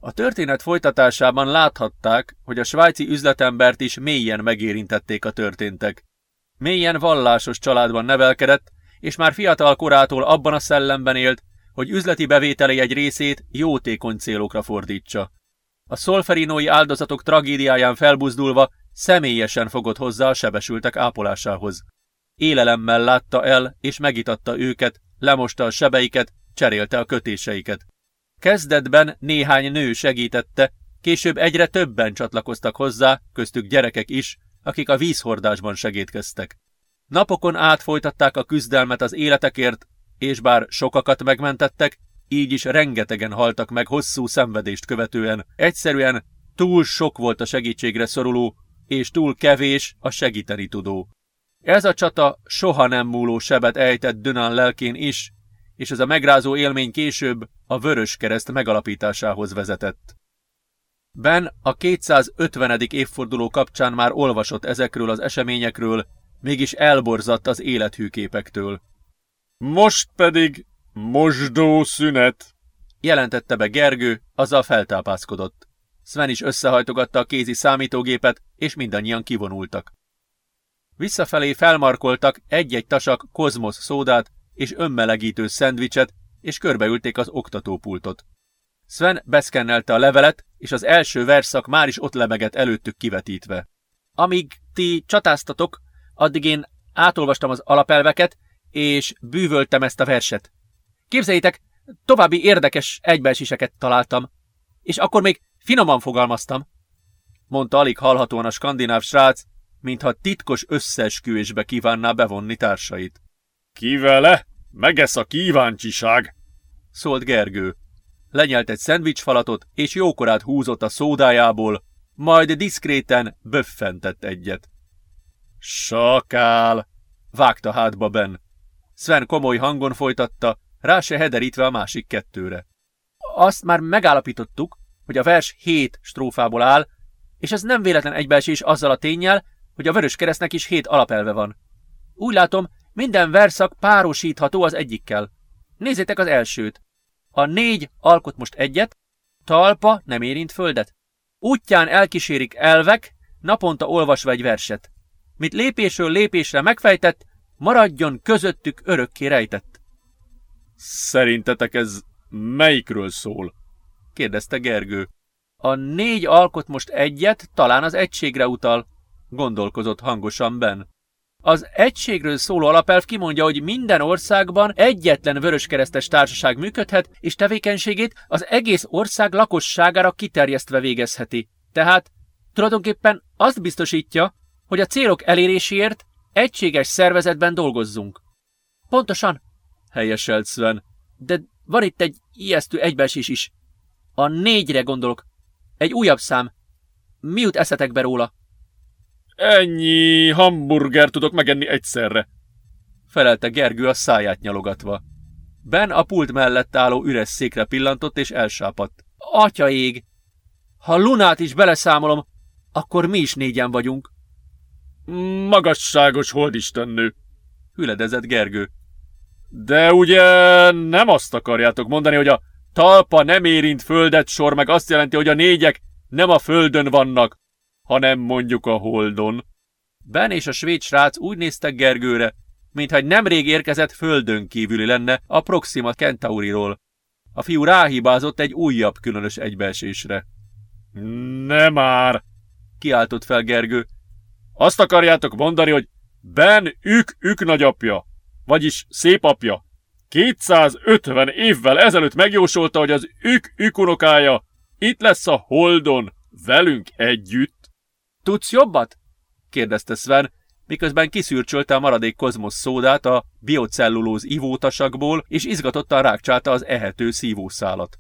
A történet folytatásában láthatták, hogy a svájci üzletembert is mélyen megérintették a történtek. Mélyen vallásos családban nevelkedett, és már fiatal korától abban a szellemben élt, hogy üzleti bevételei egy részét jótékony célokra fordítsa. A szolferinói áldozatok tragédiáján felbuzdulva személyesen fogott hozzá a sebesültek ápolásához. Élelemmel látta el és megitatta őket, lemosta a sebeiket, cserélte a kötéseiket. Kezdetben néhány nő segítette, később egyre többen csatlakoztak hozzá, köztük gyerekek is, akik a vízhordásban segítkeztek. Napokon át folytatták a küzdelmet az életekért, és bár sokakat megmentettek, így is rengetegen haltak meg hosszú szenvedést követően. Egyszerűen túl sok volt a segítségre szoruló, és túl kevés a segíteni tudó. Ez a csata soha nem múló sebet ejtett Dönan lelkén is, és ez a megrázó élmény később a Vörös Kereszt megalapításához vezetett. Ben a 250. évforduló kapcsán már olvasott ezekről az eseményekről, mégis elborzadt az élethűképektől. Most pedig mosdó szünet, jelentette be Gergő, azzal feltápászkodott. Sven is összehajtogatta a kézi számítógépet, és mindannyian kivonultak. Visszafelé felmarkoltak egy-egy tasak kozmosz szódát és önmelegítő szendvicset, és körbeülték az oktatópultot. Sven beszkennelte a levelet, és az első verszak már is ott lebegett előttük kivetítve. Amíg ti csatáztatok, addig én átolvastam az alapelveket, és bűvöltem ezt a verset. Képzeljétek, további érdekes egybeeséseket találtam. És akkor még finoman fogalmaztam, mondta alig hallhatóan a skandináv srác, mintha titkos összeesküvésbe kívánná bevonni társait. Ki vele? Megesz a kíváncsiság! szólt Gergő. Lenyelt egy szendvicsfalatot, és jókorát húzott a szódájából, majd diszkréten böffentett egyet. Sakál! vágta hátba Ben. Sven komoly hangon folytatta, rá se hederítve a másik kettőre. Azt már megállapítottuk, hogy a vers hét strófából áll, és ez nem véletlen egybeesés azzal a tényel, hogy a vörös keresztnek is hét alapelve van. Úgy látom, minden verszak párosítható az egyikkel. Nézzétek az elsőt. A négy alkot most egyet, talpa nem érint földet. Útján elkísérik elvek, naponta olvasva egy verset. Mit lépésről lépésre megfejtett, maradjon közöttük örökké rejtett. Szerintetek ez melyikről szól? kérdezte Gergő. A négy alkot most egyet, talán az egységre utal, gondolkozott hangosan Ben. Az egységről szóló alapelv kimondja, hogy minden országban egyetlen vöröskeresztes társaság működhet, és tevékenységét az egész ország lakosságára kiterjesztve végezheti. Tehát tulajdonképpen azt biztosítja, hogy a célok eléréséért egységes szervezetben dolgozzunk. Pontosan, helyeselt Sven. De van itt egy ijesztő egybeesés is. A négyre gondolok. Egy újabb szám. Mi jut eszetekbe róla? Ennyi hamburger tudok megenni egyszerre, felelte Gergő a száját nyalogatva. Ben a pult mellett álló üres székre pillantott és elsápadt. Atya ég! Ha Lunát is beleszámolom, akkor mi is négyen vagyunk. Magasságos holdistennő, hüledezett Gergő. De ugye nem azt akarjátok mondani, hogy a talpa nem érint földet sor, meg azt jelenti, hogy a négyek nem a földön vannak, hanem mondjuk a holdon. Ben és a svéd srác úgy néztek Gergőre, mintha nemrég érkezett földön kívüli lenne a Proxima Centauriról. A fiú ráhibázott egy újabb különös egybeesésre. Nem már! kiáltott fel Gergő. Azt akarjátok mondani, hogy Ben ük ük nagyapja, vagyis szép apja. 250 évvel ezelőtt megjósolta, hogy az ük ük unokája itt lesz a Holdon, velünk együtt. Tudsz jobbat? kérdezte Sven, miközben kiszürcsölte a maradék kozmosz szódát a biocellulóz ivótasakból, és izgatottan rákcsálta az ehető szívószálat.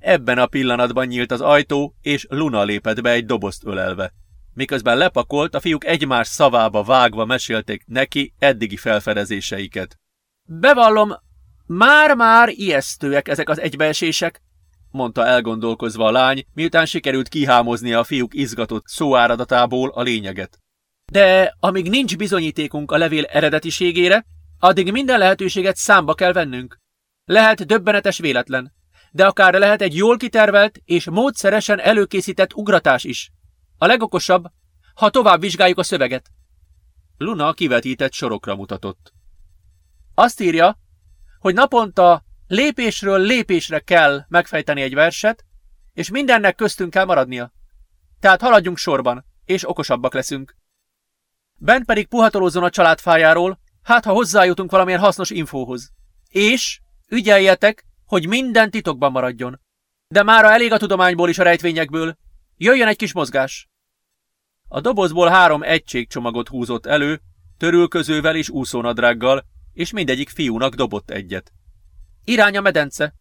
Ebben a pillanatban nyílt az ajtó, és Luna lépett be egy dobozt ölelve. Miközben lepakolt, a fiúk egymás szavába vágva mesélték neki eddigi felfedezéseiket. Bevallom, már-már ijesztőek ezek az egybeesések, mondta elgondolkozva a lány, miután sikerült kihámoznia a fiúk izgatott szóáradatából a lényeget. De amíg nincs bizonyítékunk a levél eredetiségére, addig minden lehetőséget számba kell vennünk. Lehet döbbenetes véletlen, de akár lehet egy jól kitervelt és módszeresen előkészített ugratás is. A legokosabb, ha tovább vizsgáljuk a szöveget. Luna kivetített sorokra mutatott. Azt írja, hogy naponta Lépésről lépésre kell megfejteni egy verset, és mindennek köztünk kell maradnia. Tehát haladjunk sorban, és okosabbak leszünk. Bent pedig puhatolózzon a családfájáról, hát ha hozzájutunk valamilyen hasznos infóhoz. És ügyeljetek, hogy minden titokban maradjon. De mára elég a tudományból is a rejtvényekből. Jöjjön egy kis mozgás. A dobozból három egységcsomagot húzott elő, törülközővel és úszónadrággal, és mindegyik fiúnak dobott egyet. Irány a medence!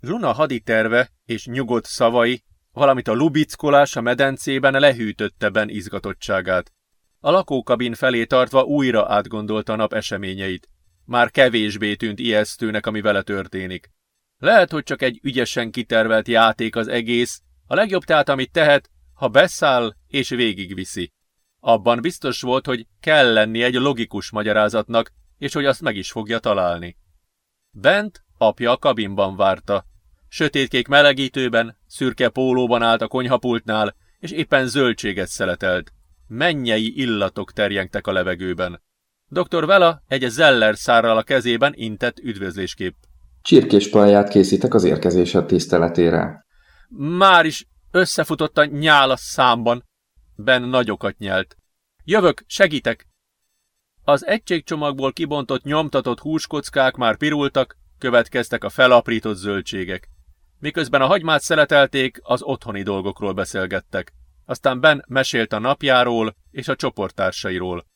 Luna haditerve és nyugodt szavai, valamint a lubickolás a medencében lehűtötte Ben izgatottságát. A lakókabin felé tartva újra átgondolta a nap eseményeit. Már kevésbé tűnt ijesztőnek, ami vele történik. Lehet, hogy csak egy ügyesen kitervelt játék az egész, a legjobb tehát, amit tehet, ha beszáll és végigviszi. Abban biztos volt, hogy kell lenni egy logikus magyarázatnak, és hogy azt meg is fogja találni. Bent apja a kabinban várta. Sötétkék melegítőben, szürke pólóban állt a konyhapultnál, és éppen zöldséget szeletelt. Mennyei illatok terjengtek a levegőben. Dr. Vela egy zeller szárral a kezében intett üdvözlésképp. Csirkés paját készítek az érkezésed tiszteletére. Már is összefutott a nyál a számban. Ben nagyokat nyelt. Jövök, segítek! Az egységcsomagból kibontott nyomtatott húskockák már pirultak, következtek a felaprított zöldségek. Miközben a hagymát szeletelték, az otthoni dolgokról beszélgettek. Aztán Ben mesélt a napjáról és a csoporttársairól.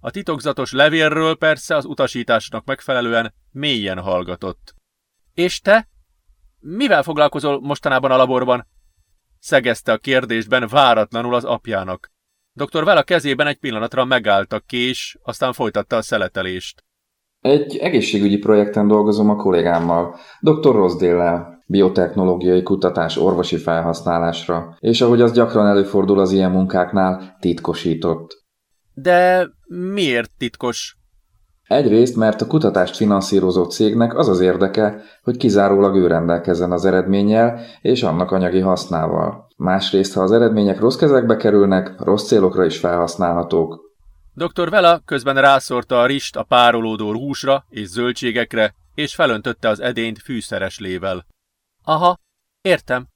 A titokzatos levélről persze az utasításnak megfelelően mélyen hallgatott. És te? Mivel foglalkozol mostanában a laborban? Szegezte a kérdésben váratlanul az apjának. Dr. Vela kezében egy pillanatra megállt a kés, aztán folytatta a szeletelést. Egy egészségügyi projekten dolgozom a kollégámmal, dr. Rosdale-lel, biotechnológiai kutatás orvosi felhasználásra, és ahogy az gyakran előfordul az ilyen munkáknál, titkosított. De miért titkos? Egyrészt, mert a kutatást finanszírozó cégnek az az érdeke, hogy kizárólag ő rendelkezzen az eredménnyel és annak anyagi hasznával. Másrészt, ha az eredmények rossz kezekbe kerülnek, rossz célokra is felhasználhatók. Dr. Vela közben rászorta a rist a párolódó húsra és zöldségekre, és felöntötte az edényt fűszeres lével. Aha, értem,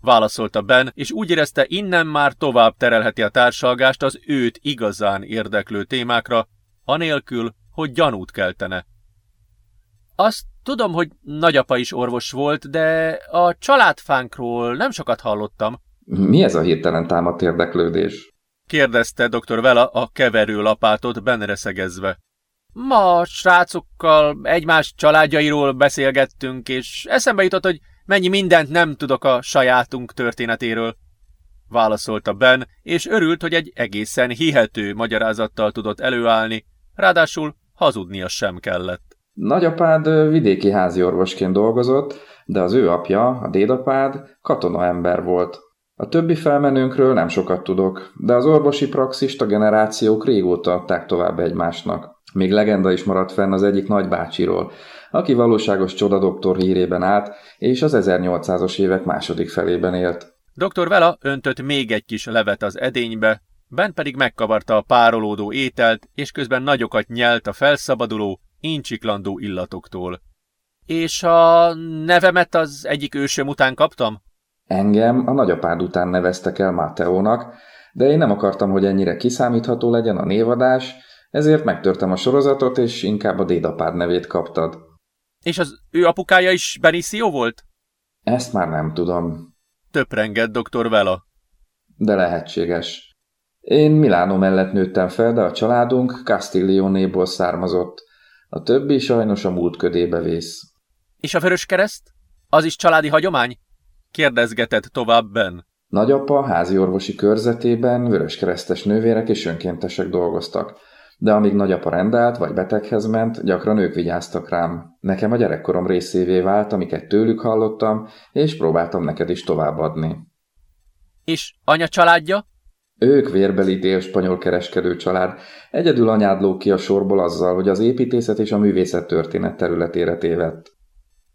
válaszolta Ben, és úgy érezte, innen már tovább terelheti a társalgást az őt igazán érdeklő témákra, anélkül, hogy gyanút keltene. Azt tudom, hogy nagyapa is orvos volt, de a családfánkról nem sokat hallottam. Mi ez a hirtelen támadt érdeklődés? kérdezte dr. Vela a keverő lapátot benre szegezve. Ma a srácokkal egymás családjairól beszélgettünk, és eszembe jutott, hogy mennyi mindent nem tudok a sajátunk történetéről. Válaszolta Ben, és örült, hogy egy egészen hihető magyarázattal tudott előállni, ráadásul hazudnia sem kellett. Nagyapád vidéki háziorvosként dolgozott, de az ő apja, a dédapád, katona ember volt. A többi felmenőnkről nem sokat tudok, de az orvosi praxist a generációk régóta adták tovább egymásnak. Még legenda is maradt fenn az egyik nagybácsiról, aki valóságos csodadoktor hírében állt, és az 1800-as évek második felében élt. Dr. Vela öntött még egy kis levet az edénybe, Ben pedig megkavarta a párolódó ételt, és közben nagyokat nyelt a felszabaduló, incsiklandó illatoktól. És a nevemet az egyik ősöm után kaptam? Engem a nagyapád után neveztek el Máteónak, de én nem akartam, hogy ennyire kiszámítható legyen a névadás, ezért megtörtem a sorozatot, és inkább a dédapád nevét kaptad. És az ő apukája is Benicio volt? Ezt már nem tudom. Töprengett dr. Vela. De lehetséges. Én Milánó mellett nőttem fel, de a családunk Castiglionéból származott. A többi sajnos a múlt ködébe vész. És a vörös kereszt? Az is családi hagyomány? Kérdezgetett tovább Ben. Nagyapa házi orvosi körzetében vöröskeresztes nővérek és önkéntesek dolgoztak, de amíg nagyapa rendelt vagy beteghez ment, gyakran ők vigyáztak rám. Nekem a gyerekkorom részévé vált, amiket tőlük hallottam, és próbáltam neked is továbbadni. És anya családja? Ők vérbeli dél-spanyol kereskedő család. Egyedül anyád lóg ki a sorból azzal, hogy az építészet és a művészet történet területére tévedt.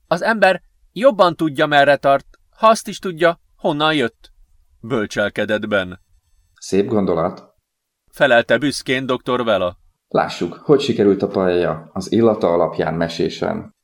Az ember jobban tudja, merre tart, ha azt is tudja, honnan jött. Bölcselkedett Ben. Szép gondolat. Felelte büszkén dr. Vela. Lássuk, hogy sikerült a paella az illata alapján mesésen.